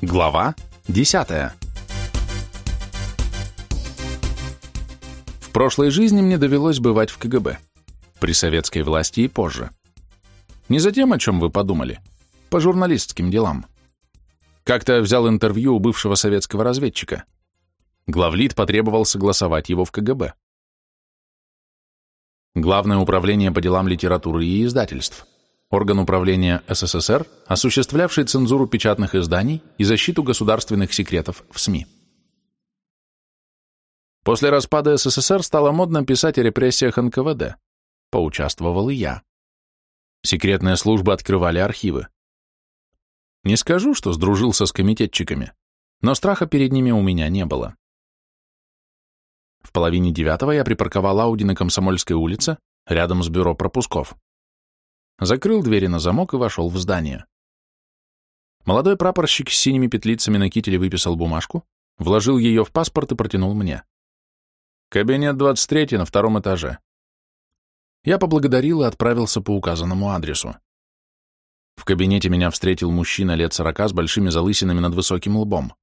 Глава 10. В прошлой жизни мне довелось бывать в КГБ, при советской власти и позже. Не за тем, о чем вы подумали, по журналистским делам. Как-то взял интервью у бывшего советского разведчика. Главлит потребовал согласовать его в КГБ. Главное управление по делам литературы и издательств – орган управления СССР, осуществлявший цензуру печатных изданий и защиту государственных секретов в СМИ. После распада СССР стало модно писать о репрессиях НКВД. Поучаствовал и я. Секретные службы открывали архивы. Не скажу, что сдружился с комитетчиками, но страха перед ними у меня не было. В половине девятого я припарковал Ауди на Комсомольской улице, рядом с бюро пропусков закрыл двери на замок и вошел в здание. Молодой прапорщик с синими петлицами на кителе выписал бумажку, вложил ее в паспорт и протянул мне. Кабинет 23 на втором этаже. Я поблагодарил и отправился по указанному адресу. В кабинете меня встретил мужчина лет сорока с большими залысинами над высоким лбом.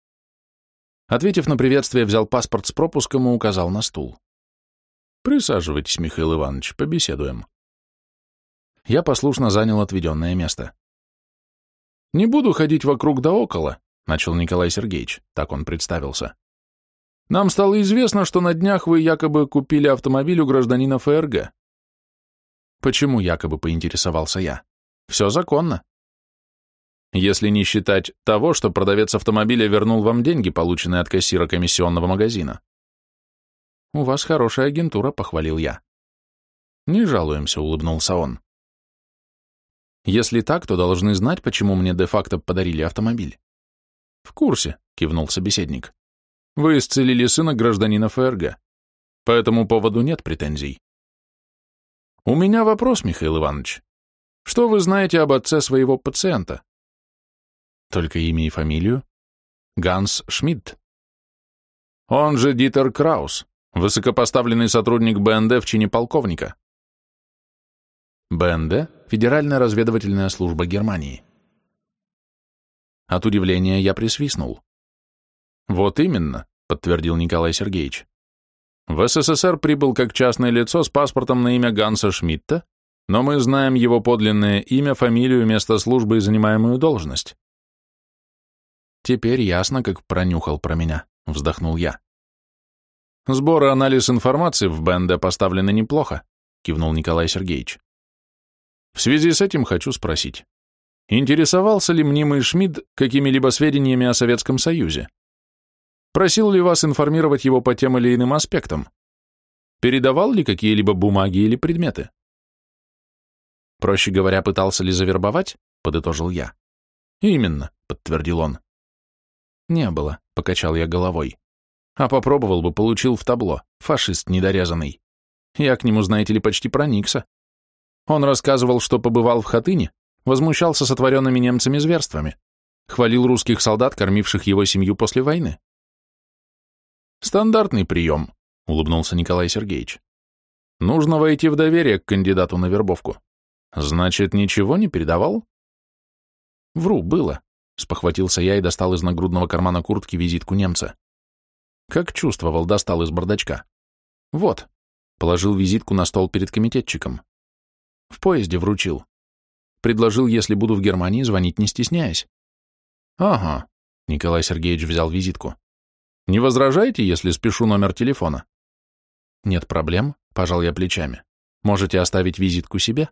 Ответив на приветствие, взял паспорт с пропуском и указал на стул. «Присаживайтесь, Михаил Иванович, побеседуем» я послушно занял отведенное место. «Не буду ходить вокруг да около», — начал Николай Сергеевич, так он представился. «Нам стало известно, что на днях вы якобы купили автомобиль у гражданина ФРГ». «Почему якобы?» — поинтересовался я. «Все законно». «Если не считать того, что продавец автомобиля вернул вам деньги, полученные от кассира комиссионного магазина». «У вас хорошая агентура», — похвалил я. «Не жалуемся», — улыбнулся он. Если так, то должны знать, почему мне де-факто подарили автомобиль. В курсе, кивнул собеседник. Вы исцелили сына гражданина ФРГ. По этому поводу нет претензий. У меня вопрос, Михаил Иванович. Что вы знаете об отце своего пациента? Только имя и фамилию? Ганс Шмидт. Он же Дитер Краус, высокопоставленный сотрудник БНД в чине полковника. БНД – Федеральная разведывательная служба Германии. От удивления я присвистнул. «Вот именно», — подтвердил Николай Сергеевич. «В СССР прибыл как частное лицо с паспортом на имя Ганса Шмидта, но мы знаем его подлинное имя, фамилию, место службы и занимаемую должность». «Теперь ясно, как пронюхал про меня», — вздохнул я. «Сбор и анализ информации в БНД поставлены неплохо», — кивнул Николай Сергеевич. В связи с этим хочу спросить, интересовался ли мнимый Шмидт какими-либо сведениями о Советском Союзе? Просил ли вас информировать его по тем или иным аспектам? Передавал ли какие-либо бумаги или предметы? Проще говоря, пытался ли завербовать? Подытожил я. Именно, подтвердил он. Не было, покачал я головой. А попробовал бы, получил в табло, фашист недорезанный. Я к нему, знаете ли, почти проникся. Он рассказывал, что побывал в Хатыне, возмущался сотворенными немцами зверствами, хвалил русских солдат, кормивших его семью после войны. «Стандартный прием», — улыбнулся Николай Сергеевич. «Нужно войти в доверие к кандидату на вербовку. Значит, ничего не передавал?» «Вру, было», — спохватился я и достал из нагрудного кармана куртки визитку немца. Как чувствовал, достал из бардачка. «Вот», — положил визитку на стол перед комитетчиком. В поезде вручил. Предложил, если буду в Германии, звонить не стесняясь. Ага, Николай Сергеевич взял визитку. Не возражаете, если спешу номер телефона? Нет проблем, пожал я плечами. Можете оставить визитку себе?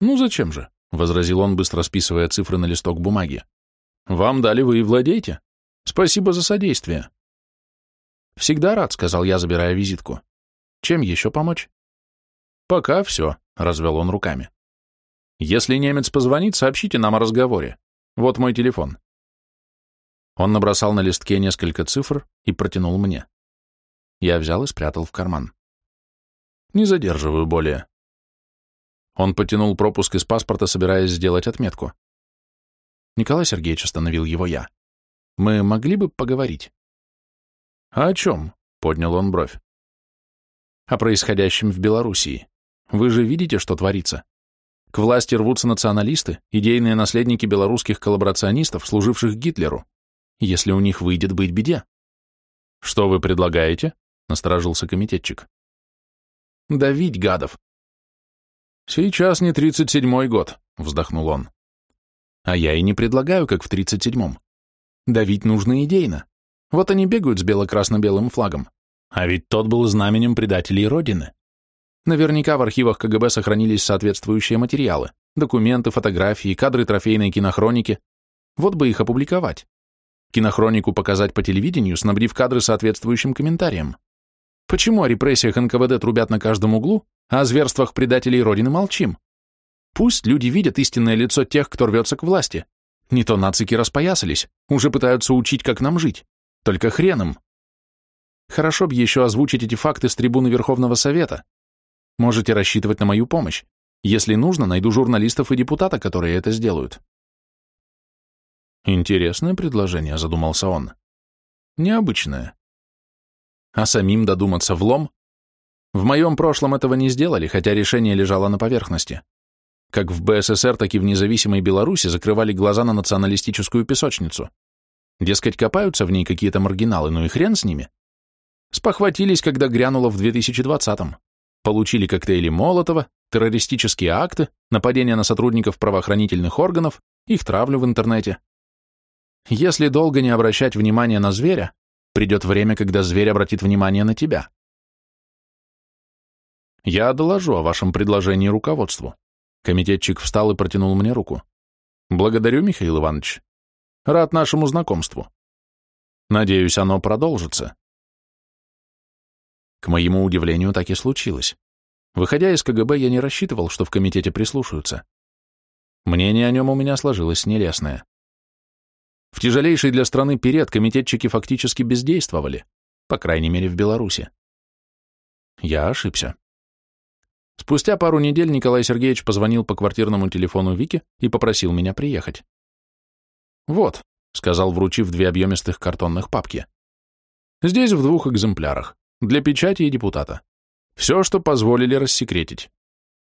Ну зачем же? возразил он, быстро списывая цифры на листок бумаги. Вам дали, вы и владеете. Спасибо за содействие. Всегда рад, сказал я, забирая визитку. Чем еще помочь? Пока все. — развел он руками. «Если немец позвонит, сообщите нам о разговоре. Вот мой телефон». Он набросал на листке несколько цифр и протянул мне. Я взял и спрятал в карман. «Не задерживаю более». Он потянул пропуск из паспорта, собираясь сделать отметку. Николай Сергеевич остановил его я. «Мы могли бы поговорить?» «А о чем?» — поднял он бровь. «О происходящем в Белоруссии. Вы же видите, что творится. К власти рвутся националисты, идейные наследники белорусских коллаборационистов, служивших Гитлеру, если у них выйдет быть беде. Что вы предлагаете? Насторожился комитетчик. Давить гадов. Сейчас не тридцать седьмой год, вздохнул он. А я и не предлагаю, как в тридцать седьмом. Давить нужно идейно. Вот они бегают с бело-красно-белым флагом. А ведь тот был знаменем предателей Родины. Наверняка в архивах КГБ сохранились соответствующие материалы, документы, фотографии, кадры трофейной кинохроники. Вот бы их опубликовать. Кинохронику показать по телевидению, снабдив кадры соответствующим комментарием. Почему о репрессиях НКВД трубят на каждом углу, а о зверствах предателей Родины молчим? Пусть люди видят истинное лицо тех, кто рвется к власти. Не то нацики распоясались, уже пытаются учить, как нам жить. Только хреном. Хорошо бы еще озвучить эти факты с трибуны Верховного Совета. Можете рассчитывать на мою помощь. Если нужно, найду журналистов и депутата, которые это сделают. Интересное предложение, задумался он. Необычное. А самим додуматься в лом? В моем прошлом этого не сделали, хотя решение лежало на поверхности. Как в БССР, так и в независимой Беларуси закрывали глаза на националистическую песочницу. Дескать, копаются в ней какие-то маргиналы, ну и хрен с ними. Спохватились, когда грянуло в 2020-м. Получили коктейли Молотова, террористические акты, нападения на сотрудников правоохранительных органов, их травлю в интернете. Если долго не обращать внимания на зверя, придет время, когда зверь обратит внимание на тебя. Я доложу о вашем предложении руководству. Комитетчик встал и протянул мне руку. Благодарю, Михаил Иванович. Рад нашему знакомству. Надеюсь, оно продолжится. К моему удивлению, так и случилось. Выходя из КГБ, я не рассчитывал, что в комитете прислушаются. Мнение о нем у меня сложилось нелестное. В тяжелейший для страны период комитетчики фактически бездействовали, по крайней мере в Беларуси. Я ошибся. Спустя пару недель Николай Сергеевич позвонил по квартирному телефону Вики и попросил меня приехать. «Вот», — сказал, вручив две объемистых картонных папки. «Здесь в двух экземплярах, для печати и депутата. Все, что позволили рассекретить.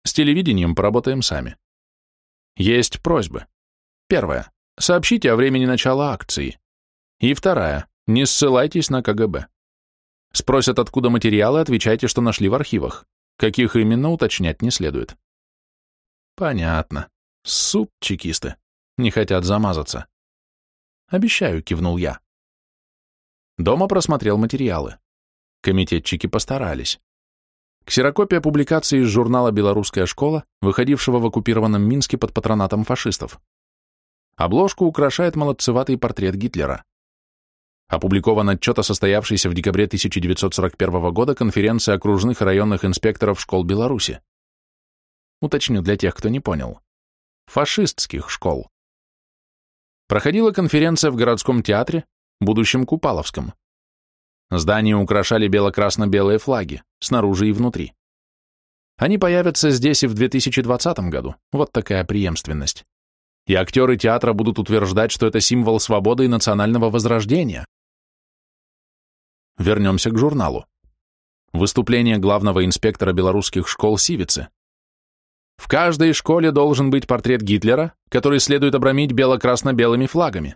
С телевидением поработаем сами. Есть просьбы. Первая. Сообщите о времени начала акции. И вторая. Не ссылайтесь на КГБ. Спросят, откуда материалы, отвечайте, что нашли в архивах. Каких именно, уточнять не следует. Понятно. Суп чекисты. Не хотят замазаться. Обещаю, кивнул я. Дома просмотрел материалы. Комитетчики постарались. Ксерокопия публикации из журнала «Белорусская школа», выходившего в оккупированном Минске под патронатом фашистов. Обложку украшает молодцеватый портрет Гитлера. Опубликован отчет о состоявшейся в декабре 1941 года конференции окружных и районных инспекторов школ Беларуси. Уточню для тех, кто не понял. Фашистских школ. Проходила конференция в городском театре, будущем Купаловском. Здание украшали бело-красно-белые флаги, снаружи и внутри. Они появятся здесь и в 2020 году, вот такая преемственность и актеры театра будут утверждать, что это символ свободы и национального возрождения. Вернемся к журналу. Выступление главного инспектора белорусских школ Сивицы. В каждой школе должен быть портрет Гитлера, который следует обрамить бело-красно-белыми флагами.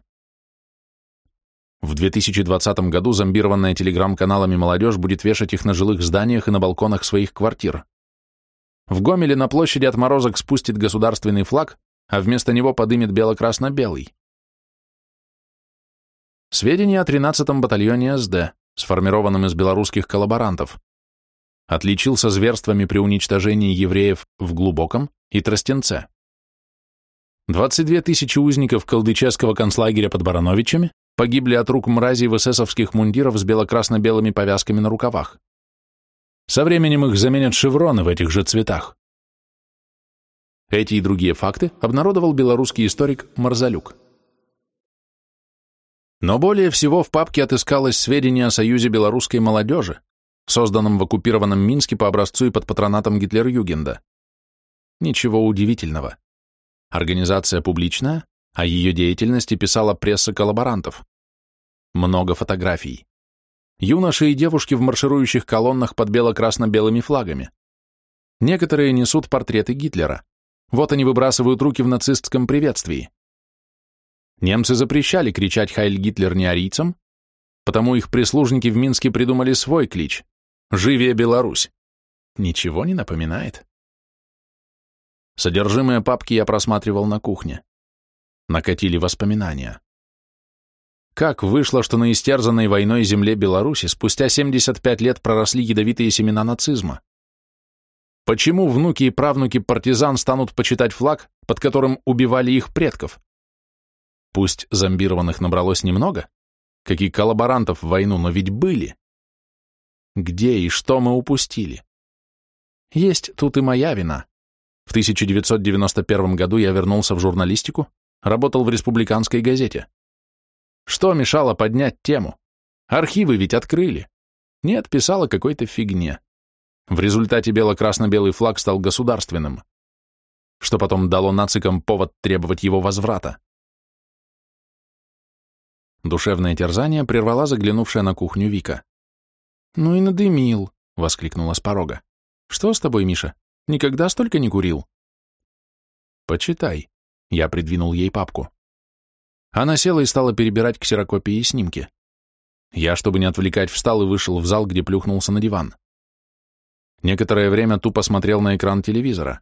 В 2020 году зомбированная телеграм-каналами молодежь будет вешать их на жилых зданиях и на балконах своих квартир. В Гомеле на площади отморозок спустит государственный флаг, а вместо него подымет бело-красно-белый. Сведения о 13-м батальоне СД, сформированном из белорусских коллаборантов. Отличился зверствами при уничтожении евреев в Глубоком и Тростенце. 22 тысячи узников колдычевского концлагеря под Барановичами погибли от рук мразей в эсэсовских мундиров с бело-красно-белыми повязками на рукавах. Со временем их заменят шевроны в этих же цветах. Эти и другие факты обнародовал белорусский историк Марзалюк. Но более всего в папке отыскалось сведения о Союзе белорусской молодежи, созданном в оккупированном Минске по образцу и под патронатом Гитлер-Югенда. Ничего удивительного. Организация публичная, а ее деятельности писала пресса коллаборантов. Много фотографий. Юноши и девушки в марширующих колоннах под бело-красно-белыми флагами. Некоторые несут портреты Гитлера. Вот они выбрасывают руки в нацистском приветствии. Немцы запрещали кричать «Хайль Гитлер» неарийцам, потому их прислужники в Минске придумали свой клич «Живее Беларусь». Ничего не напоминает? Содержимое папки я просматривал на кухне. Накатили воспоминания. Как вышло, что на истерзанной войной земле Беларуси спустя 75 лет проросли ядовитые семена нацизма? Почему внуки и правнуки партизан станут почитать флаг, под которым убивали их предков? Пусть зомбированных набралось немного, как и коллаборантов в войну, но ведь были. Где и что мы упустили? Есть тут и моя вина. В 1991 году я вернулся в журналистику, работал в республиканской газете. Что мешало поднять тему? Архивы ведь открыли. Нет, писала какой-то фигне. В результате бело-красно-белый флаг стал государственным, что потом дало нацикам повод требовать его возврата. Душевное терзание прервала заглянувшая на кухню Вика. «Ну и надымил», — воскликнула с порога. «Что с тобой, Миша? Никогда столько не курил?» «Почитай», — я придвинул ей папку. Она села и стала перебирать ксерокопии и снимки. Я, чтобы не отвлекать, встал и вышел в зал, где плюхнулся на диван. Некоторое время тупо смотрел на экран телевизора.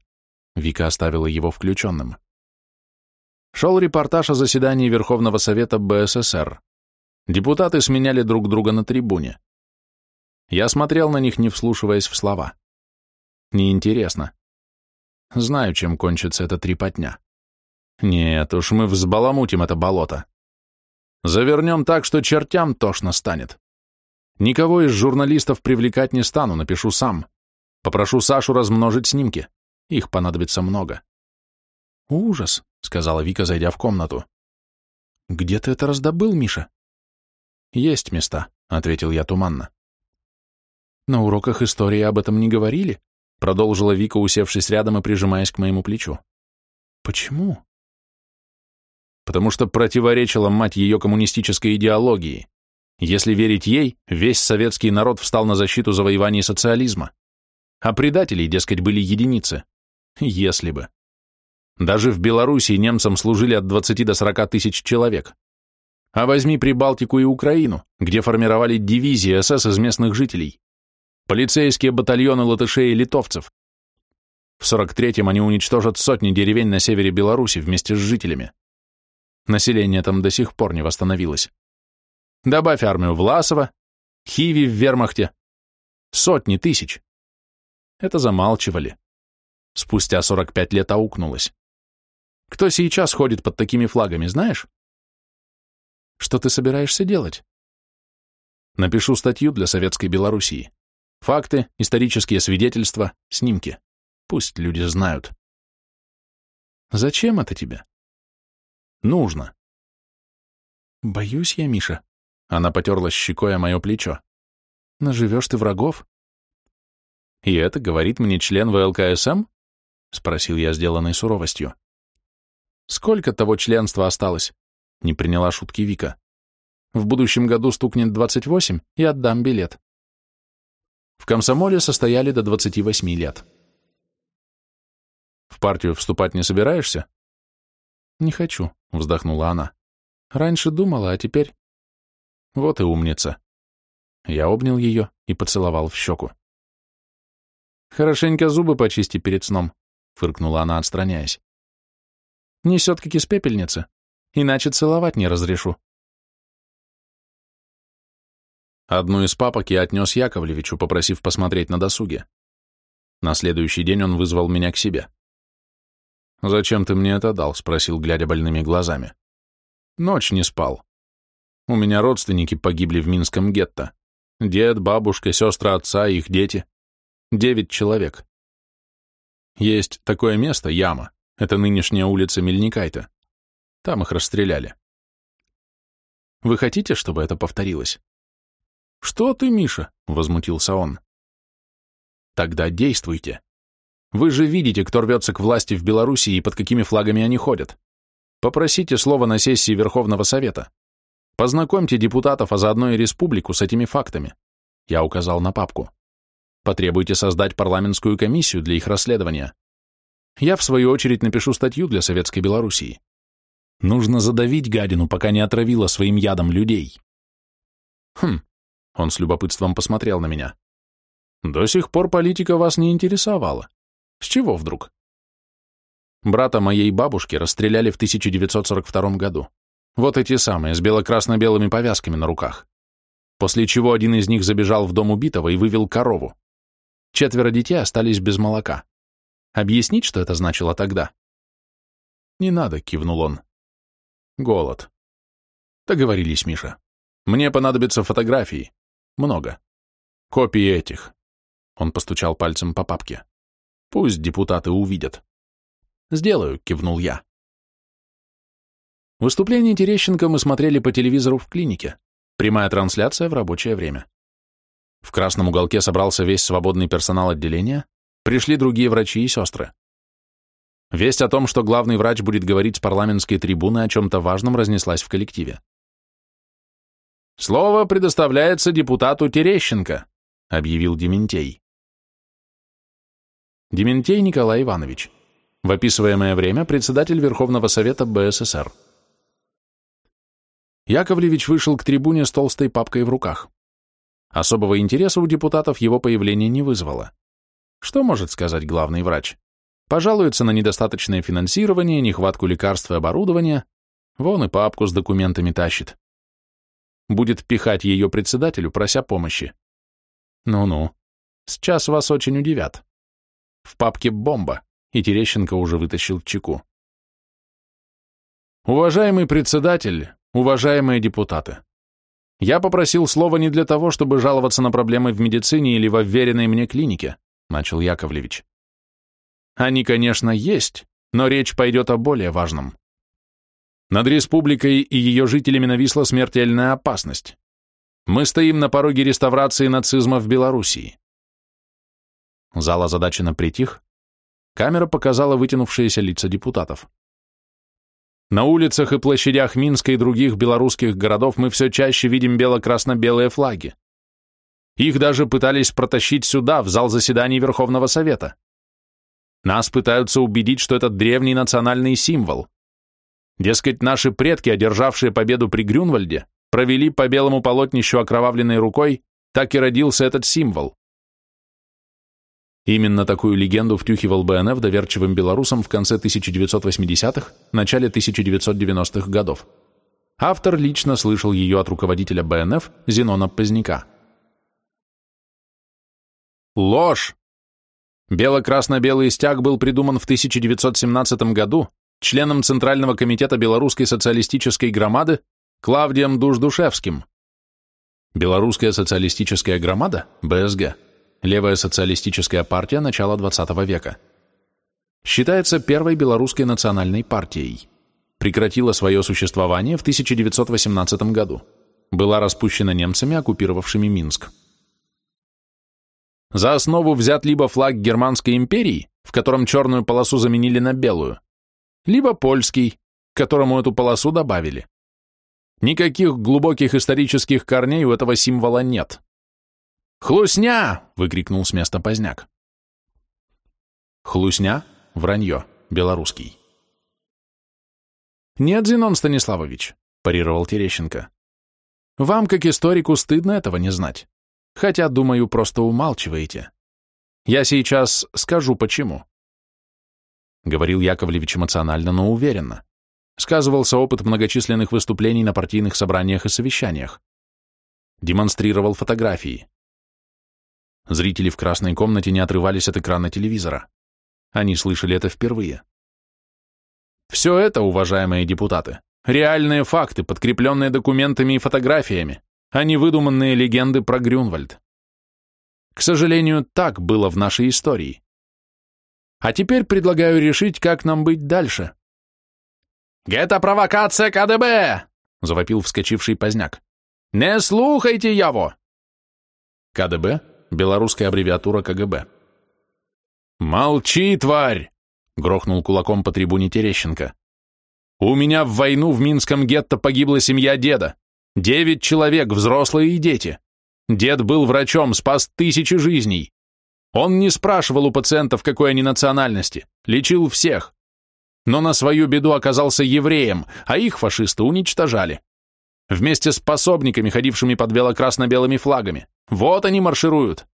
Вика оставила его включенным. Шел репортаж о заседании Верховного Совета БССР. Депутаты сменяли друг друга на трибуне. Я смотрел на них, не вслушиваясь в слова. Неинтересно. Знаю, чем кончится эта трепотня. Нет уж, мы взбаламутим это болото. Завернем так, что чертям тошно станет. Никого из журналистов привлекать не стану, напишу сам. Попрошу Сашу размножить снимки. Их понадобится много. Ужас, сказала Вика, зайдя в комнату. Где ты это раздобыл, Миша? Есть места, ответил я туманно. На уроках истории об этом не говорили, продолжила Вика, усевшись рядом и прижимаясь к моему плечу. Почему? Потому что противоречила мать ее коммунистической идеологии. Если верить ей, весь советский народ встал на защиту завоеваний социализма. А предателей, дескать, были единицы. Если бы. Даже в Белоруссии немцам служили от 20 до 40 тысяч человек. А возьми Прибалтику и Украину, где формировали дивизии СС из местных жителей полицейские батальоны латышей и литовцев. В 43-м они уничтожат сотни деревень на севере Беларуси вместе с жителями. Население там до сих пор не восстановилось. Добавь армию Власова, Хиви в вермахте. Сотни тысяч. Это замалчивали. Спустя 45 лет аукнулось. Кто сейчас ходит под такими флагами, знаешь? Что ты собираешься делать? Напишу статью для Советской Белоруссии. Факты, исторические свидетельства, снимки. Пусть люди знают. Зачем это тебе? Нужно. Боюсь я, Миша. Она потерла щекой о мое плечо. Наживешь ты врагов? И это говорит мне член ВЛКСМ? Спросил я, сделанной суровостью. Сколько того членства осталось? Не приняла шутки Вика. В будущем году стукнет 28 и отдам билет. В комсомоле состояли до 28 лет. В партию вступать не собираешься? Не хочу, вздохнула она. Раньше думала, а теперь... Вот и умница. Я обнял ее и поцеловал в щеку. Хорошенько зубы почисти перед сном, фыркнула она, отстраняясь. Несет как из пепельницы, иначе целовать не разрешу. Одну из папок я отнес Яковлевичу, попросив посмотреть на досуге. На следующий день он вызвал меня к себе. «Зачем ты мне это дал?» — спросил, глядя больными глазами. «Ночь не спал. У меня родственники погибли в Минском гетто. Дед, бабушка, сестра отца их дети. Девять человек. Есть такое место, яма. Это нынешняя улица Мельникайта. Там их расстреляли. Вы хотите, чтобы это повторилось?» «Что ты, Миша?» — возмутился он. «Тогда действуйте. Вы же видите, кто рвется к власти в Белоруссии и под какими флагами они ходят. Попросите слово на сессии Верховного Совета. Познакомьте депутатов, а заодно и республику с этими фактами». Я указал на папку. Потребуйте создать парламентскую комиссию для их расследования. Я, в свою очередь, напишу статью для Советской Белоруссии. Нужно задавить гадину, пока не отравила своим ядом людей. Хм, он с любопытством посмотрел на меня. До сих пор политика вас не интересовала. С чего вдруг? Брата моей бабушки расстреляли в 1942 году. Вот эти самые, с бело-красно-белыми повязками на руках. После чего один из них забежал в дом убитого и вывел корову. Четверо детей остались без молока. Объяснить, что это значило тогда? Не надо, кивнул он. Голод. Договорились, Миша. Мне понадобятся фотографии. Много. Копии этих. Он постучал пальцем по папке. Пусть депутаты увидят. Сделаю, кивнул я. Выступление Терещенко мы смотрели по телевизору в клинике. Прямая трансляция в рабочее время. В красном уголке собрался весь свободный персонал отделения, пришли другие врачи и сестры. Весть о том, что главный врач будет говорить с парламентской трибуны о чем-то важном, разнеслась в коллективе. «Слово предоставляется депутату Терещенко», — объявил Дементей. Дементей Николай Иванович. В описываемое время председатель Верховного Совета БССР. Яковлевич вышел к трибуне с толстой папкой в руках. Особого интереса у депутатов его появление не вызвало. Что может сказать главный врач? Пожалуется на недостаточное финансирование, нехватку лекарств и оборудования, вон и папку с документами тащит. Будет пихать ее председателю, прося помощи. Ну-ну, сейчас вас очень удивят. В папке бомба, и Терещенко уже вытащил чеку. Уважаемый председатель, уважаемые депутаты, я попросил слова не для того, чтобы жаловаться на проблемы в медицине или в вверенной мне клинике, начал Яковлевич. Они, конечно, есть, но речь пойдет о более важном. Над республикой и ее жителями нависла смертельная опасность. Мы стоим на пороге реставрации нацизма в Белоруссии. Зал озадаченно притих. Камера показала вытянувшиеся лица депутатов. На улицах и площадях Минска и других белорусских городов мы все чаще видим бело-красно-белые флаги. Их даже пытались протащить сюда, в зал заседаний Верховного Совета. Нас пытаются убедить, что это древний национальный символ. Дескать, наши предки, одержавшие победу при Грюнвальде, провели по белому полотнищу окровавленной рукой, так и родился этот символ. Именно такую легенду втюхивал БНФ доверчивым белорусам в конце 1980-х, начале 1990-х годов. Автор лично слышал ее от руководителя БНФ Зенона Поздняка. Ложь! Бело-красно-белый стяг был придуман в 1917 году членом Центрального комитета Белорусской социалистической громады Клавдием Дуждушевским. Белорусская социалистическая громада, БСГ, левая социалистическая партия начала XX века. Считается первой белорусской национальной партией. Прекратила свое существование в 1918 году. Была распущена немцами, оккупировавшими Минск. За основу взят либо флаг Германской империи, в котором черную полосу заменили на белую, либо польский, к которому эту полосу добавили. Никаких глубоких исторических корней у этого символа нет. «Хлусня!» — выкрикнул с места поздняк. Хлусня — вранье, белорусский. «Нет, Зинон Станиславович», — парировал Терещенко. «Вам, как историку, стыдно этого не знать. Хотя, думаю, просто умалчиваете. Я сейчас скажу, почему». Говорил Яковлевич эмоционально, но уверенно. Сказывался опыт многочисленных выступлений на партийных собраниях и совещаниях. Демонстрировал фотографии. Зрители в красной комнате не отрывались от экрана телевизора. Они слышали это впервые. Все это, уважаемые депутаты, реальные факты, подкрепленные документами и фотографиями, а не выдуманные легенды про Грюнвальд. К сожалению, так было в нашей истории. А теперь предлагаю решить, как нам быть дальше. «Это провокация КДБ!» — завопил вскочивший поздняк. «Не слухайте его!» КДБ белорусская аббревиатура КГБ. «Молчи, тварь!» — грохнул кулаком по трибуне Терещенко. «У меня в войну в Минском гетто погибла семья деда. Девять человек, взрослые и дети. Дед был врачом, спас тысячи жизней. Он не спрашивал у пациентов, какой они национальности, лечил всех. но на свою беду оказался евреем, а их фашисты уничтожали. Вместе с пособниками, ходившими под бело-красно-белыми флагами. Вот они маршируют.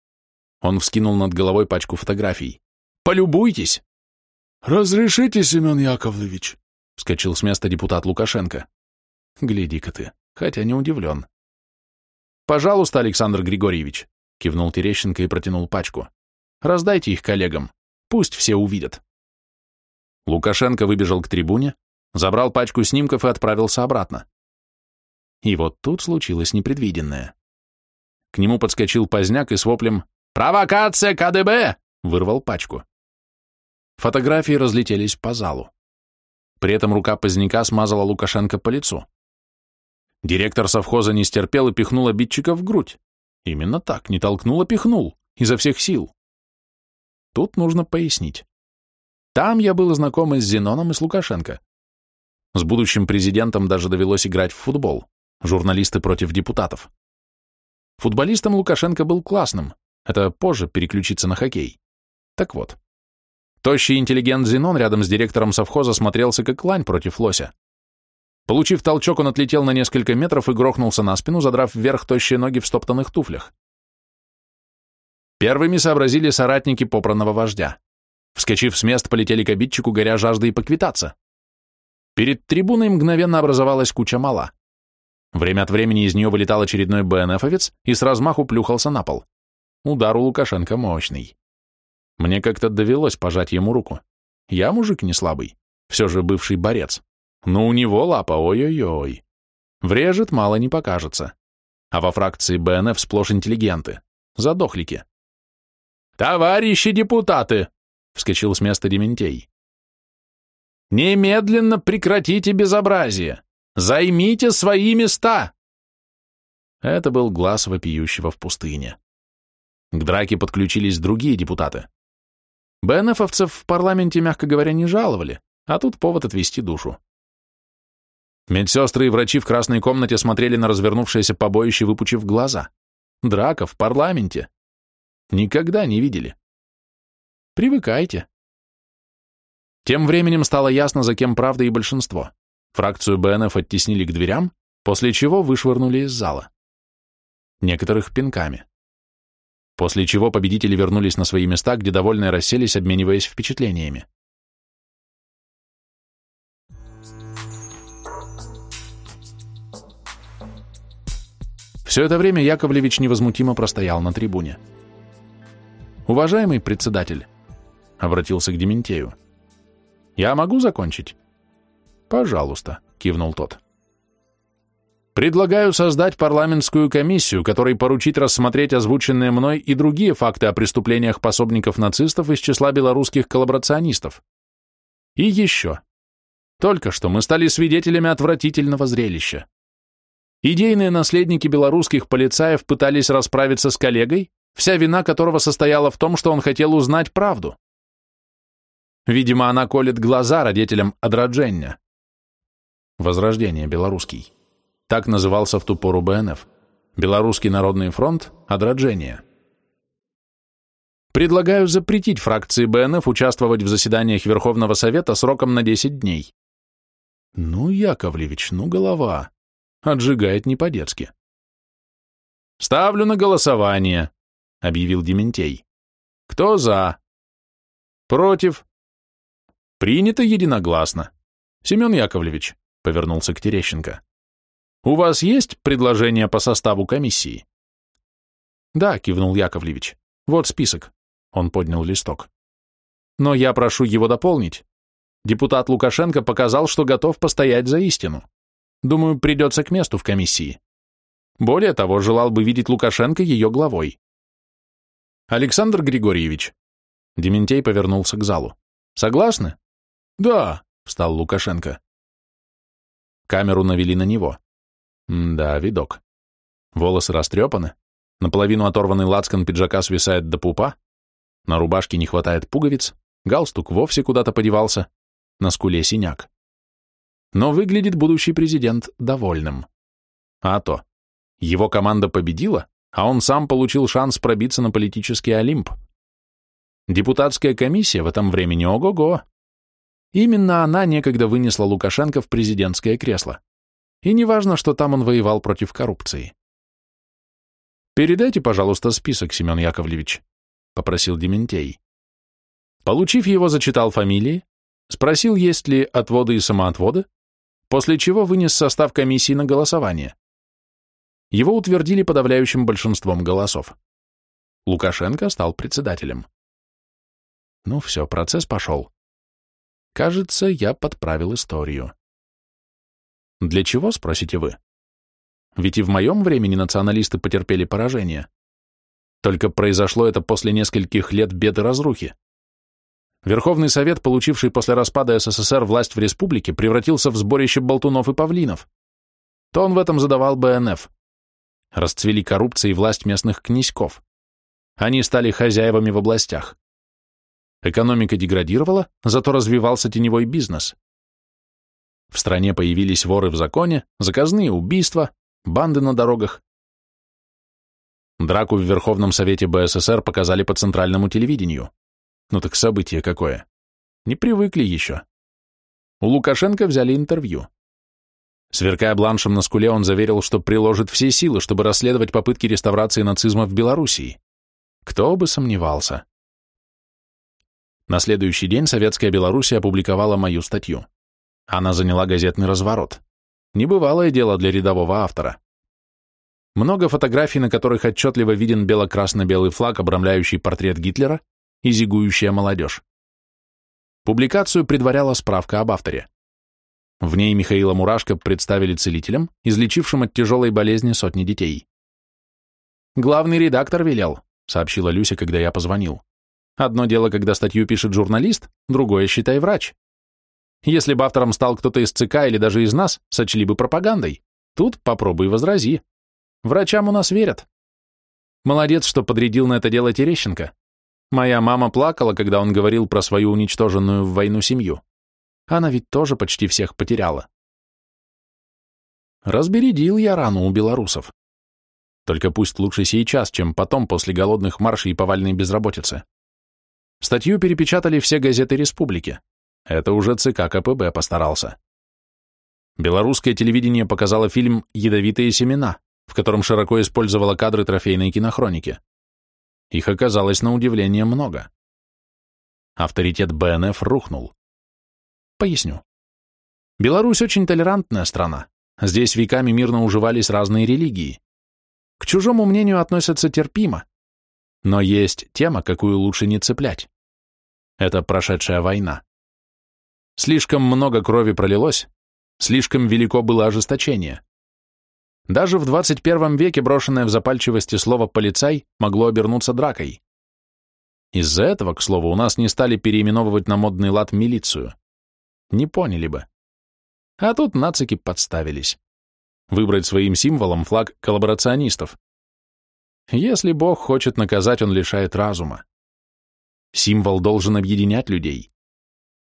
Он вскинул над головой пачку фотографий. Полюбуйтесь. Разрешите, Семен Яковлевич? Вскочил с места депутат Лукашенко. Гляди-ка ты, хотя не удивлен. Пожалуйста, Александр Григорьевич, кивнул Терещенко и протянул пачку. Раздайте их коллегам, пусть все увидят. Лукашенко выбежал к трибуне, забрал пачку снимков и отправился обратно. И вот тут случилось непредвиденное. К нему подскочил поздняк и с воплем «Провокация КДБ!» вырвал пачку. Фотографии разлетелись по залу. При этом рука поздняка смазала Лукашенко по лицу. Директор совхоза не стерпел и пихнул обидчика в грудь. Именно так, не толкнул, а пихнул, изо всех сил. Тут нужно пояснить. Там я был знаком с Зеноном, и с Лукашенко. С будущим президентом даже довелось играть в футбол. Журналисты против депутатов. Футболистом Лукашенко был классным. Это позже переключиться на хоккей. Так вот. Тощий интеллигент Зенон рядом с директором совхоза смотрелся как лань против лося. Получив толчок, он отлетел на несколько метров и грохнулся на спину, задрав вверх тощие ноги в стоптанных туфлях. Первыми сообразили соратники попранного вождя. Вскочив с мест, полетели к обидчику, горя жаждой поквитаться. Перед трибуной мгновенно образовалась куча мала. Время от времени из нее вылетал очередной БНФовец и с размаху плюхался на пол. Удар у Лукашенко мощный. Мне как-то довелось пожать ему руку. Я мужик не слабый, все же бывший борец. Но у него лапа ой-ой-ой. Врежет, мало не покажется. А во фракции БНФ сплошь интеллигенты. Задохлики. «Товарищи депутаты!» вскочил с места Дементей. «Немедленно прекратите безобразие! Займите свои места!» Это был глаз вопиющего в пустыне. К драке подключились другие депутаты. БНФовцев в парламенте, мягко говоря, не жаловали, а тут повод отвести душу. Медсестры и врачи в красной комнате смотрели на развернувшееся побоище, выпучив глаза. Драка в парламенте. Никогда не видели. Привыкайте. Тем временем стало ясно, за кем правда и большинство. Фракцию БНФ оттеснили к дверям, после чего вышвырнули из зала. Некоторых пинками. После чего победители вернулись на свои места, где довольные расселись, обмениваясь впечатлениями. Все это время Яковлевич невозмутимо простоял на трибуне. «Уважаемый председатель», — обратился к Дементею. «Я могу закончить?» «Пожалуйста», — кивнул тот. «Предлагаю создать парламентскую комиссию, которой поручить рассмотреть озвученные мной и другие факты о преступлениях пособников нацистов из числа белорусских коллаборационистов. И еще. Только что мы стали свидетелями отвратительного зрелища. Идейные наследники белорусских полицаев пытались расправиться с коллегой, вся вина которого состояла в том, что он хотел узнать правду. Видимо, она колет глаза родителям Адрадження. Возрождение белорусский. Так назывался в ту пору БНФ. Белорусский народный фронт Адраджение. Предлагаю запретить фракции БНФ участвовать в заседаниях Верховного Совета сроком на 10 дней. Ну, Яковлевич, ну голова. Отжигает не по-детски. Ставлю на голосование, объявил Дементей. Кто за? Против? Принято единогласно. Семен Яковлевич, повернулся к Терещенко. У вас есть предложение по составу комиссии? Да, кивнул Яковлевич. Вот список. Он поднял листок. Но я прошу его дополнить. Депутат Лукашенко показал, что готов постоять за истину. Думаю, придется к месту в комиссии. Более того, желал бы видеть Лукашенко ее главой. Александр Григорьевич. Дементей повернулся к залу. Согласны? «Да», — встал Лукашенко. Камеру навели на него. М да, видок. Волосы растрепаны, наполовину оторванный лацкан пиджака свисает до пупа, на рубашке не хватает пуговиц, галстук вовсе куда-то подевался, на скуле синяк. Но выглядит будущий президент довольным. А то, его команда победила, а он сам получил шанс пробиться на политический Олимп. Депутатская комиссия в этом времени ого-го. Именно она некогда вынесла Лукашенко в президентское кресло. И неважно, что там он воевал против коррупции. «Передайте, пожалуйста, список, Семен Яковлевич», — попросил Дементей. Получив его, зачитал фамилии, спросил, есть ли отводы и самоотводы, после чего вынес состав комиссии на голосование. Его утвердили подавляющим большинством голосов. Лукашенко стал председателем. Ну все, процесс пошел. Кажется, я подправил историю. Для чего, спросите вы? Ведь и в моем времени националисты потерпели поражение. Только произошло это после нескольких лет бед и разрухи. Верховный Совет, получивший после распада СССР власть в республике, превратился в сборище болтунов и павлинов. То он в этом задавал БНФ. Расцвели коррупция и власть местных князьков. Они стали хозяевами в областях. Экономика деградировала, зато развивался теневой бизнес. В стране появились воры в законе, заказные убийства, банды на дорогах. Драку в Верховном Совете БССР показали по центральному телевидению. Ну так событие какое. Не привыкли еще. У Лукашенко взяли интервью. Сверкая бланшем на скуле, он заверил, что приложит все силы, чтобы расследовать попытки реставрации нацизма в Белоруссии. Кто бы сомневался. На следующий день Советская Беларусь опубликовала мою статью. Она заняла газетный разворот. Небывалое дело для рядового автора. Много фотографий, на которых отчетливо виден бело-красно-белый флаг, обрамляющий портрет Гитлера, и зигующая молодежь. Публикацию предваряла справка об авторе. В ней Михаила Мурашко представили целителем, излечившим от тяжелой болезни сотни детей. «Главный редактор велел», — сообщила Люся, когда я позвонил. «Одно дело, когда статью пишет журналист, другое, считай, врач. Если бы автором стал кто-то из ЦК или даже из нас, сочли бы пропагандой. Тут попробуй возрази. Врачам у нас верят. Молодец, что подрядил на это дело Терещенко. Моя мама плакала, когда он говорил про свою уничтоженную в войну семью. Она ведь тоже почти всех потеряла. Разбередил я рану у белорусов. Только пусть лучше сейчас, чем потом, после голодных маршей и повальной безработицы. Статью перепечатали все газеты республики. Это уже ЦК КПБ постарался. Белорусское телевидение показало фильм «Ядовитые семена», в котором широко использовало кадры трофейной кинохроники. Их оказалось на удивление много. Авторитет БНФ рухнул. Поясню. Беларусь очень толерантная страна. Здесь веками мирно уживались разные религии. К чужому мнению относятся терпимо. Но есть тема, какую лучше не цеплять. Это прошедшая война. Слишком много крови пролилось, слишком велико было ожесточение. Даже в 21 веке брошенное в запальчивости слово «полицай» могло обернуться дракой. Из-за этого, к слову, у нас не стали переименовывать на модный лад милицию. Не поняли бы. А тут нацики подставились. Выбрать своим символом флаг коллаборационистов. Если Бог хочет наказать, он лишает разума. Символ должен объединять людей.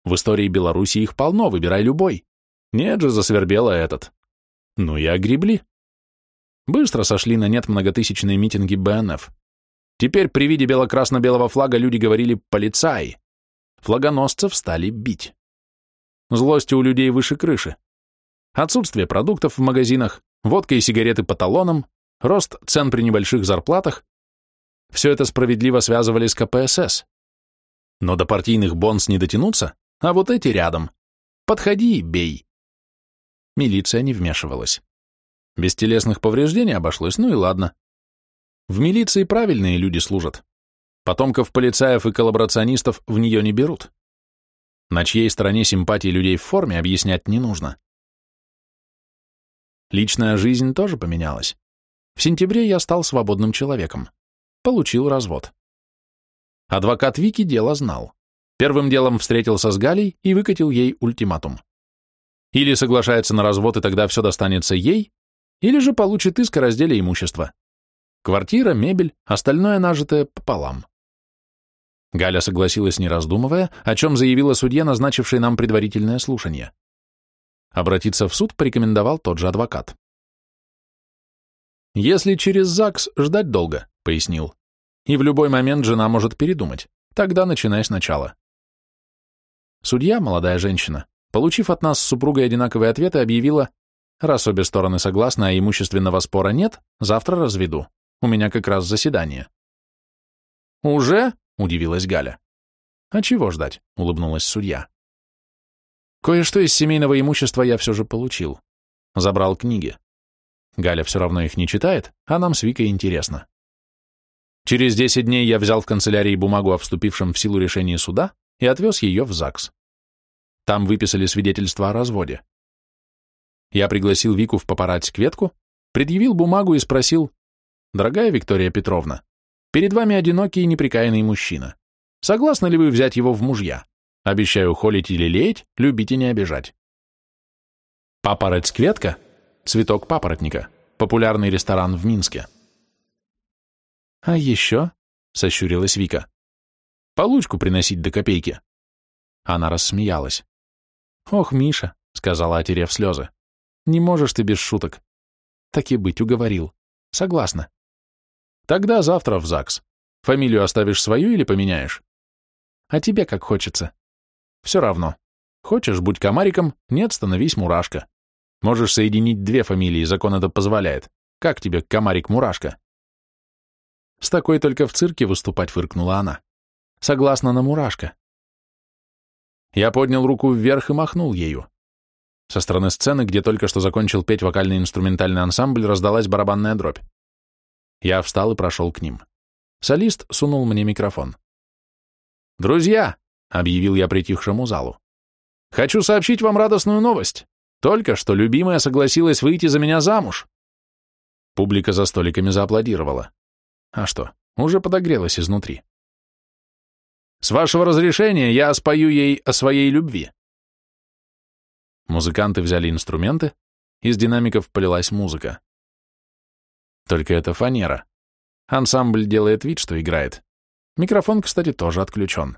В истории Беларуси их полно, выбирай любой. Нет же, засвербело этот. Ну и огребли. Быстро сошли на нет многотысячные митинги БНФ. Теперь при виде бело-красно-белого флага люди говорили «полицай». Флагоносцев стали бить. Злости у людей выше крыши. Отсутствие продуктов в магазинах, водка и сигареты по талонам, рост цен при небольших зарплатах. Все это справедливо связывали с КПСС. Но до партийных бонс не дотянуться, а вот эти рядом. Подходи и бей. Милиция не вмешивалась. Без телесных повреждений обошлось, ну и ладно. В милиции правильные люди служат. Потомков полицаев и коллаборационистов в нее не берут. На чьей стороне симпатии людей в форме объяснять не нужно. Личная жизнь тоже поменялась. В сентябре я стал свободным человеком. Получил развод. Адвокат Вики дело знал. Первым делом встретился с Галей и выкатил ей ультиматум. Или соглашается на развод, и тогда все достанется ей, или же получит иск о разделе имущества. Квартира, мебель, остальное нажитое пополам. Галя согласилась, не раздумывая, о чем заявила судья, назначивший нам предварительное слушание. Обратиться в суд порекомендовал тот же адвокат. «Если через ЗАГС ждать долго», — пояснил, «и в любой момент жена может передумать, тогда начинай сначала». Судья, молодая женщина, получив от нас с супругой одинаковые ответы, объявила, раз обе стороны согласны, а имущественного спора нет, завтра разведу. У меня как раз заседание. «Уже?» — удивилась Галя. «А чего ждать?» — улыбнулась судья. Кое-что из семейного имущества я все же получил. Забрал книги. Галя все равно их не читает, а нам с Викой интересно. Через 10 дней я взял в канцелярии бумагу о вступившем в силу решении суда и отвез ее в ЗАГС. Там выписали свидетельство о разводе. Я пригласил Вику в папарать кветку, предъявил бумагу и спросил, «Дорогая Виктория Петровна, перед вами одинокий и неприкаянный мужчина. Согласны ли вы взять его в мужья? Обещаю холить или леять, любить и не обижать». Папороть кветка – цветок папоротника, популярный ресторан в Минске. «А еще?» — сощурилась Вика. «Получку приносить до копейки». Она рассмеялась. «Ох, Миша», — сказала, отерев слезы, — «не можешь ты без шуток». Так и быть, уговорил. Согласна. Тогда завтра в ЗАГС. Фамилию оставишь свою или поменяешь? А тебе как хочется. Все равно. Хочешь, будь комариком, нет, становись мурашка. Можешь соединить две фамилии, закон это позволяет. Как тебе комарик-мурашка? С такой только в цирке выступать фыркнула она. Согласно на мурашка. Я поднял руку вверх и махнул ею. Со стороны сцены, где только что закончил петь вокальный инструментальный ансамбль, раздалась барабанная дробь. Я встал и прошел к ним. Солист сунул мне микрофон. «Друзья!» — объявил я притихшему залу. «Хочу сообщить вам радостную новость. Только что любимая согласилась выйти за меня замуж». Публика за столиками зааплодировала. А что, уже подогрелась изнутри. С вашего разрешения я спою ей о своей любви. Музыканты взяли инструменты, из динамиков полилась музыка. Только это фанера. Ансамбль делает вид, что играет. Микрофон, кстати, тоже отключен.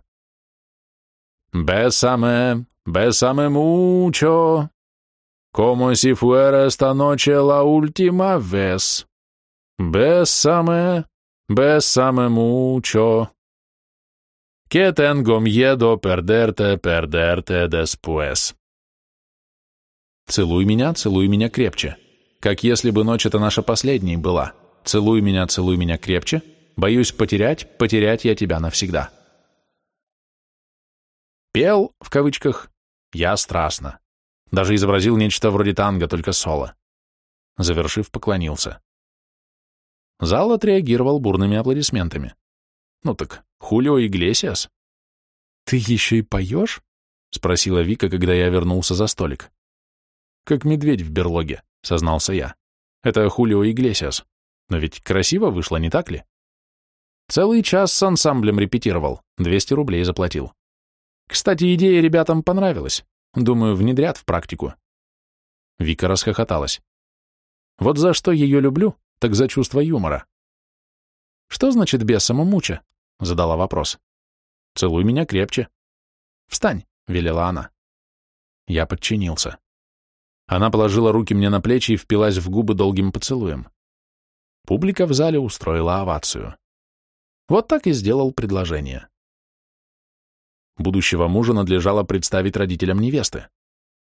«Бесаме, бесаме мучо, como si fuera esta noche la última vez. Bésame, Bésame mucho. Que tengo miedo perderte, perderte después. Целуй меня, целуй меня крепче. Как если бы ночь эта наша последней была. Целуй меня, целуй меня крепче. Боюсь потерять, потерять я тебя навсегда. Пел, в кавычках, я страстно. Даже изобразил нечто вроде танго, только соло. Завершив, поклонился. Зал отреагировал бурными аплодисментами. Ну так, Хулио Иглесиас. «Ты еще и поешь?» — спросила Вика, когда я вернулся за столик. «Как медведь в берлоге», — сознался я. «Это Хулио Иглесиас. Но ведь красиво вышло, не так ли?» Целый час с ансамблем репетировал, 200 рублей заплатил. Кстати, идея ребятам понравилась. Думаю, внедрят в практику. Вика расхохоталась. Вот за что ее люблю, так за чувство юмора. «Что значит бесом муча?» — задала вопрос. «Целуй меня крепче». «Встань», — велела она. Я подчинился. Она положила руки мне на плечи и впилась в губы долгим поцелуем. Публика в зале устроила овацию. Вот так и сделал предложение. Будущего мужа надлежало представить родителям невесты.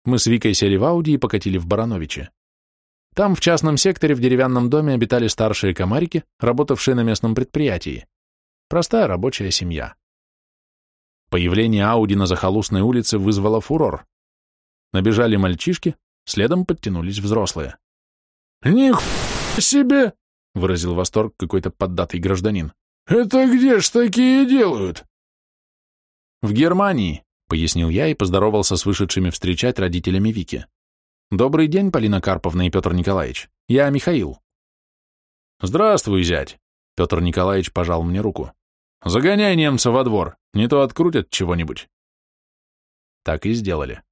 Мы с Викой сели в Ауди и покатили в Барановичи. Там, в частном секторе, в деревянном доме обитали старшие комарики, работавшие на местном предприятии. Простая рабочая семья. Появление Ауди на захолустной улице вызвало фурор. Набежали мальчишки, следом подтянулись взрослые. «Них себе!» — выразил восторг какой-то поддатый гражданин. «Это где ж такие делают?» «В Германии», — пояснил я и поздоровался с вышедшими встречать родителями Вики. Добрый день, Полина Карповна и Петр Николаевич. Я Михаил. Здравствуй, зять. Петр Николаевич пожал мне руку. Загоняй немца во двор, не то открутят чего-нибудь. Так и сделали.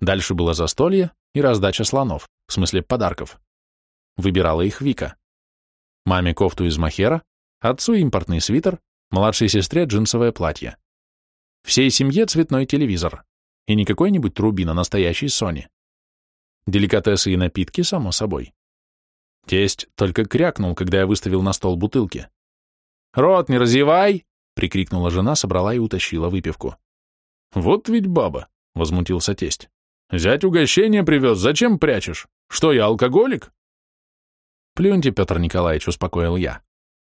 Дальше было застолье и раздача слонов, в смысле подарков. Выбирала их Вика. Маме кофту из махера, отцу импортный свитер, младшей сестре джинсовое платье. Всей семье цветной телевизор. И не какой-нибудь Трубин, а настоящий Сони. Деликатесы и напитки, само собой. Тесть только крякнул, когда я выставил на стол бутылки. «Рот не разевай!» — прикрикнула жена, собрала и утащила выпивку. Вот ведь баба, возмутился тесть. Зять угощение привез, зачем прячешь? Что, я алкоголик? Плюньте, Петр Николаевич, успокоил я.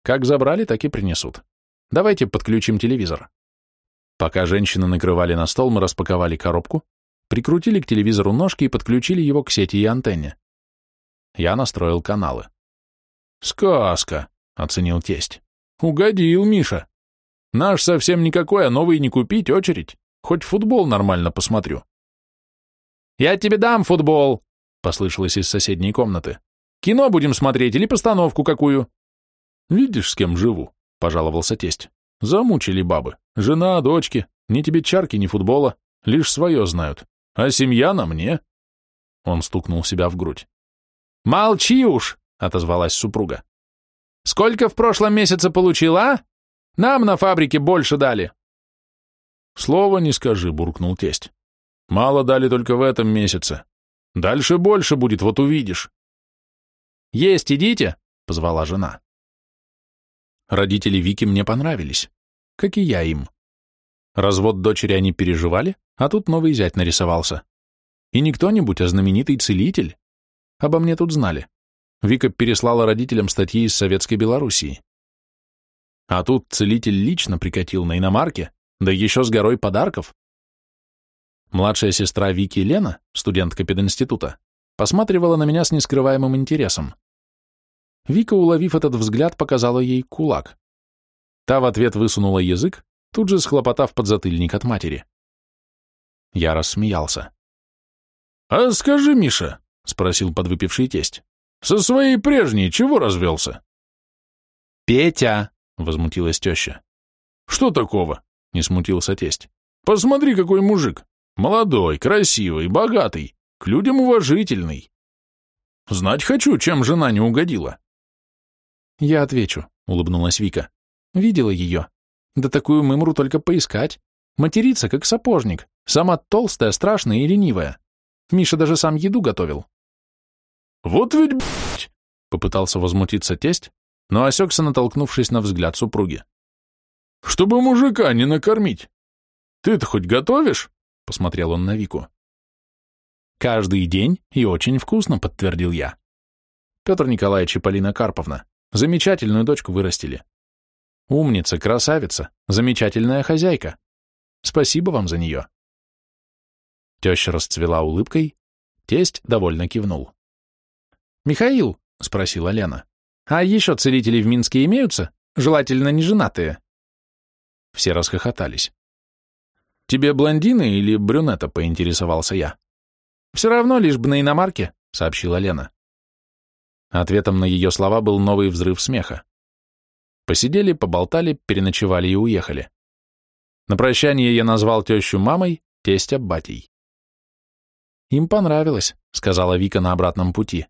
Как забрали, так и принесут. Давайте подключим телевизор. Пока женщины накрывали на стол, мы распаковали коробку, прикрутили к телевизору ножки и подключили его к сети и антенне. Я настроил каналы. «Сказка», — оценил тесть. «Угодил, Миша. Наш совсем никакой, а новый не купить, очередь. Хоть футбол нормально посмотрю». «Я тебе дам футбол», — послышалось из соседней комнаты. «Кино будем смотреть или постановку какую?» «Видишь, с кем живу?» — пожаловался тесть. «Замучили бабы. Жена, дочки. Ни тебе чарки, ни футбола. Лишь свое знают. А семья на мне». Он стукнул себя в грудь. «Молчи уж!» — отозвалась супруга. «Сколько в прошлом месяце получила? Нам на фабрике больше дали». «Слова не скажи», — буркнул тесть. «Мало дали только в этом месяце. Дальше больше будет, вот увидишь». «Есть идите», — позвала жена. Родители Вики мне понравились, как и я им. Развод дочери они переживали, а тут новый зять нарисовался. И не кто-нибудь, а знаменитый целитель. Обо мне тут знали. Вика переслала родителям статьи из Советской Белоруссии. А тут целитель лично прикатил на иномарке, да еще с горой подарков. Младшая сестра Вики Лена, студентка пединститута, посматривала на меня с нескрываемым интересом. Вика, уловив этот взгляд, показала ей кулак. Та в ответ высунула язык, тут же схлопотав подзатыльник от матери. Я рассмеялся. «А скажи, Миша», — спросил подвыпивший тесть, — «со своей прежней чего развелся?» «Петя», — возмутилась теща. «Что такого?» — не смутился тесть. «Посмотри, какой мужик! Молодой, красивый, богатый, к людям уважительный. Знать хочу, чем жена не угодила». «Я отвечу», — улыбнулась Вика. «Видела ее. Да такую мымру только поискать. Материться, как сапожник. Сама толстая, страшная и ленивая. Миша даже сам еду готовил». «Вот ведь, блядь!» — попытался возмутиться тесть, но осекся, натолкнувшись на взгляд супруги. «Чтобы мужика не накормить. Ты-то хоть готовишь?» — посмотрел он на Вику. «Каждый день и очень вкусно», — подтвердил я. Петр Николаевич и Полина Карповна, Замечательную дочку вырастили. Умница, красавица, замечательная хозяйка. Спасибо вам за нее. Теща расцвела улыбкой, тесть довольно кивнул. «Михаил», — спросила Лена, — «а еще целители в Минске имеются? Желательно не женатые?» Все расхохотались. «Тебе блондины или брюнета?» — поинтересовался я. «Все равно, лишь бы на иномарке», — сообщила Лена. Ответом на ее слова был новый взрыв смеха. Посидели, поболтали, переночевали и уехали. На прощание я назвал тещу мамой, тестя батей. «Им понравилось», — сказала Вика на обратном пути.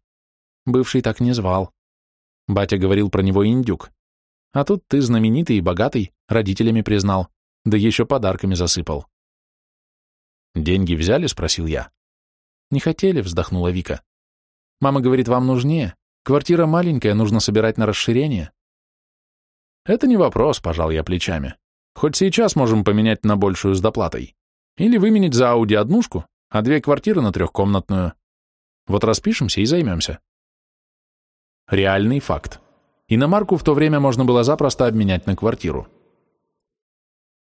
Бывший так не звал. Батя говорил про него индюк. А тут ты знаменитый и богатый, родителями признал, да еще подарками засыпал. «Деньги взяли?» — спросил я. «Не хотели», — вздохнула Вика. «Мама говорит, вам нужнее. Квартира маленькая, нужно собирать на расширение. Это не вопрос, пожал я плечами. Хоть сейчас можем поменять на большую с доплатой. Или выменить за Ауди однушку, а две квартиры на трехкомнатную. Вот распишемся и займемся. Реальный факт. Иномарку в то время можно было запросто обменять на квартиру.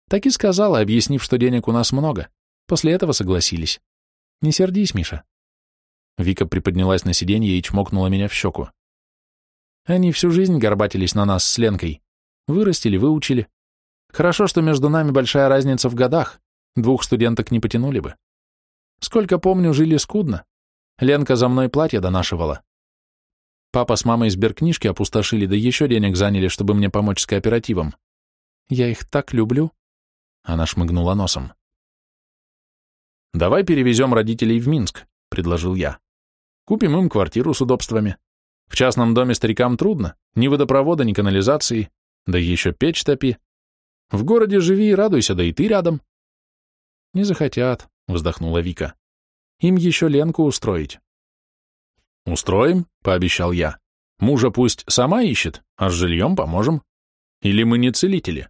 Так и сказала, объяснив, что денег у нас много. После этого согласились. Не сердись, Миша. Вика приподнялась на сиденье и чмокнула меня в щеку. Они всю жизнь горбатились на нас с Ленкой. Вырастили, выучили. Хорошо, что между нами большая разница в годах. Двух студенток не потянули бы. Сколько помню, жили скудно. Ленка за мной платье донашивала. Папа с мамой сберкнижки опустошили, да еще денег заняли, чтобы мне помочь с кооперативом. Я их так люблю. Она шмыгнула носом. «Давай перевезем родителей в Минск», — предложил я. Купим им квартиру с удобствами. В частном доме старикам трудно, ни водопровода, ни канализации, да еще печь топи. В городе живи и радуйся, да и ты рядом. Не захотят, вздохнула Вика. Им еще Ленку устроить. Устроим, пообещал я. Мужа пусть сама ищет, а с жильем поможем. Или мы не целители?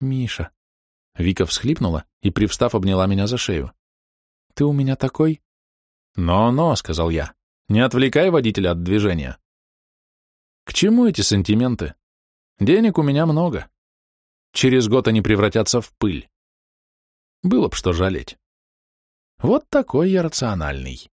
Миша. Вика всхлипнула и, привстав, обняла меня за шею. «Ты у меня такой?» «Но-но», — сказал я, — «не отвлекай водителя от движения». «К чему эти сантименты? Денег у меня много. Через год они превратятся в пыль. Было б что жалеть. Вот такой я рациональный».